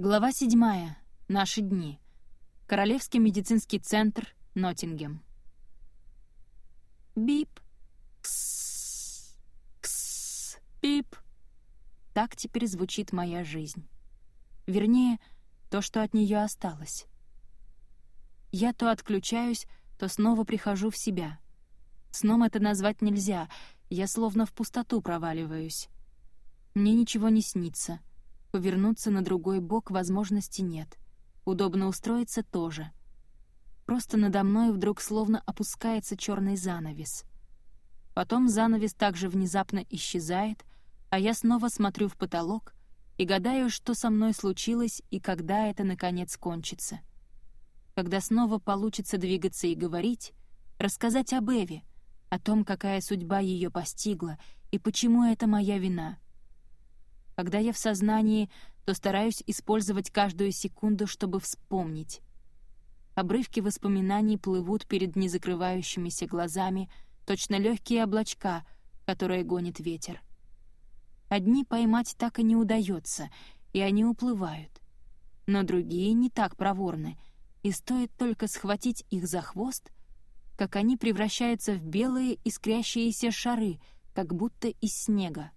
Глава 7. Наши дни. Королевский медицинский центр, Ноттингем. Бип. Кс. Кс. Так теперь звучит моя жизнь. Вернее, то, что от нее осталось. Я то отключаюсь, то снова прихожу в себя. Сном это назвать нельзя, я словно в пустоту проваливаюсь. Мне ничего не снится — Повернуться на другой бок возможности нет. Удобно устроиться тоже. Просто надо мной вдруг словно опускается черный занавес. Потом занавес также внезапно исчезает, а я снова смотрю в потолок и гадаю, что со мной случилось и когда это, наконец, кончится. Когда снова получится двигаться и говорить, рассказать об Эве, о том, какая судьба ее постигла и почему это моя вина — когда я в сознании, то стараюсь использовать каждую секунду, чтобы вспомнить. Обрывки воспоминаний плывут перед незакрывающимися глазами, точно легкие облачка, которые гонит ветер. Одни поймать так и не удается, и они уплывают. Но другие не так проворны, и стоит только схватить их за хвост, как они превращаются в белые искрящиеся шары, как будто из снега.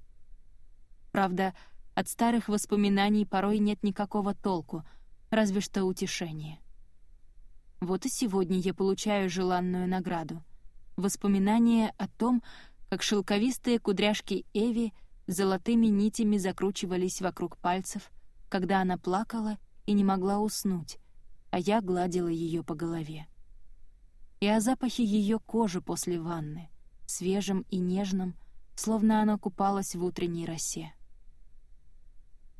Правда, от старых воспоминаний порой нет никакого толку, разве что утешение. Вот и сегодня я получаю желанную награду. Воспоминания о том, как шелковистые кудряшки Эви золотыми нитями закручивались вокруг пальцев, когда она плакала и не могла уснуть, а я гладила ее по голове. И о запахе ее кожи после ванны, свежем и нежном, словно она купалась в утренней росе.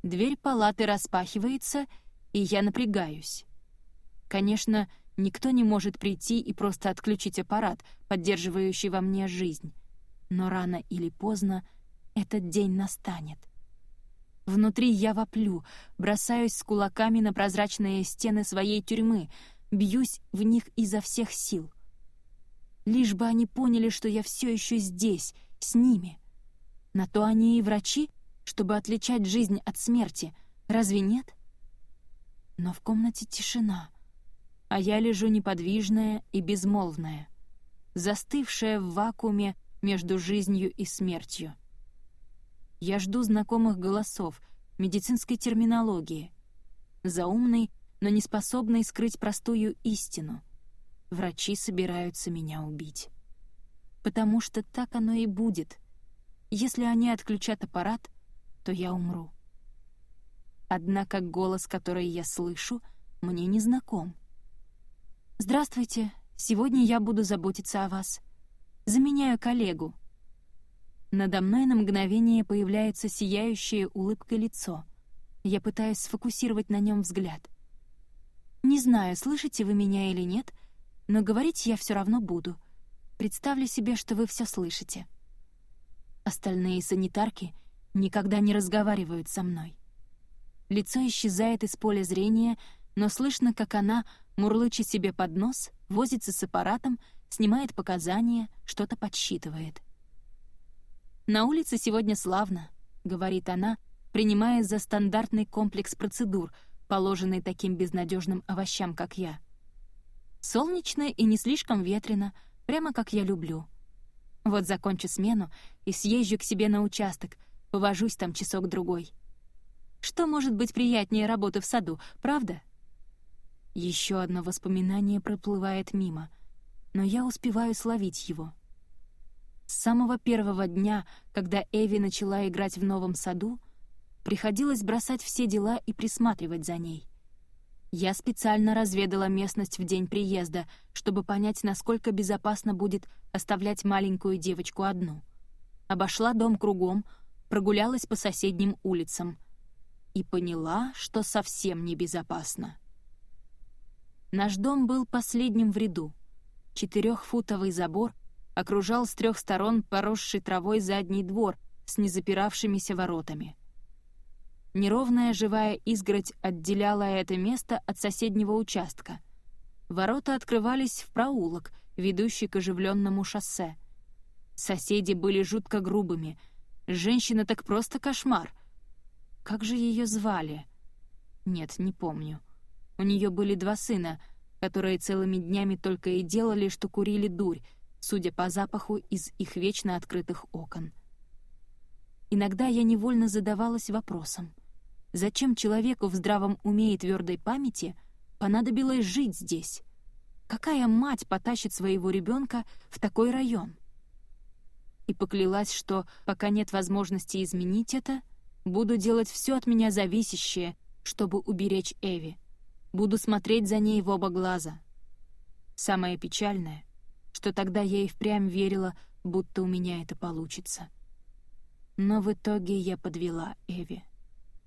Дверь палаты распахивается, и я напрягаюсь. Конечно, никто не может прийти и просто отключить аппарат, поддерживающий во мне жизнь. Но рано или поздно этот день настанет. Внутри я воплю, бросаюсь с кулаками на прозрачные стены своей тюрьмы, бьюсь в них изо всех сил. Лишь бы они поняли, что я все еще здесь, с ними. На то они и врачи — чтобы отличать жизнь от смерти, разве нет? Но в комнате тишина, а я лежу неподвижная и безмолвная, застывшая в вакууме между жизнью и смертью. Я жду знакомых голосов, медицинской терминологии, заумной, но не способной скрыть простую истину. Врачи собираются меня убить. Потому что так оно и будет. Если они отключат аппарат — то я умру. Однако голос, который я слышу, мне не знаком. «Здравствуйте, сегодня я буду заботиться о вас. Заменяю коллегу». Надо мной на мгновение появляется сияющее улыбкой лицо. Я пытаюсь сфокусировать на нем взгляд. Не знаю, слышите вы меня или нет, но говорить я все равно буду. Представлю себе, что вы все слышите. Остальные санитарки — никогда не разговаривают со мной. Лицо исчезает из поля зрения, но слышно, как она, мурлычет себе под нос, возится с аппаратом, снимает показания, что-то подсчитывает. «На улице сегодня славно», — говорит она, принимая за стандартный комплекс процедур, положенный таким безнадежным овощам, как я. «Солнечно и не слишком ветрено, прямо как я люблю. Вот закончу смену и съезжу к себе на участок — Повожусь там часок-другой. Что может быть приятнее работы в саду, правда? Еще одно воспоминание проплывает мимо, но я успеваю словить его. С самого первого дня, когда Эви начала играть в новом саду, приходилось бросать все дела и присматривать за ней. Я специально разведала местность в день приезда, чтобы понять, насколько безопасно будет оставлять маленькую девочку одну. Обошла дом кругом — прогулялась по соседним улицам и поняла, что совсем небезопасно. Наш дом был последним в ряду. Четырехфутовый забор окружал с трех сторон поросший травой задний двор с незапиравшимися воротами. Неровная живая изгородь отделяла это место от соседнего участка. Ворота открывались в проулок, ведущий к оживленному шоссе. Соседи были жутко грубыми — Женщина так просто кошмар. Как же ее звали? Нет, не помню. У нее были два сына, которые целыми днями только и делали, что курили дурь, судя по запаху из их вечно открытых окон. Иногда я невольно задавалась вопросом, зачем человеку в здравом уме и твердой памяти понадобилось жить здесь? Какая мать потащит своего ребенка в такой район? И поклялась, что, пока нет возможности изменить это, буду делать все от меня зависящее, чтобы уберечь Эви. Буду смотреть за ней в оба глаза. Самое печальное, что тогда я и впрямь верила, будто у меня это получится. Но в итоге я подвела Эви.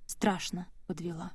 Страшно подвела.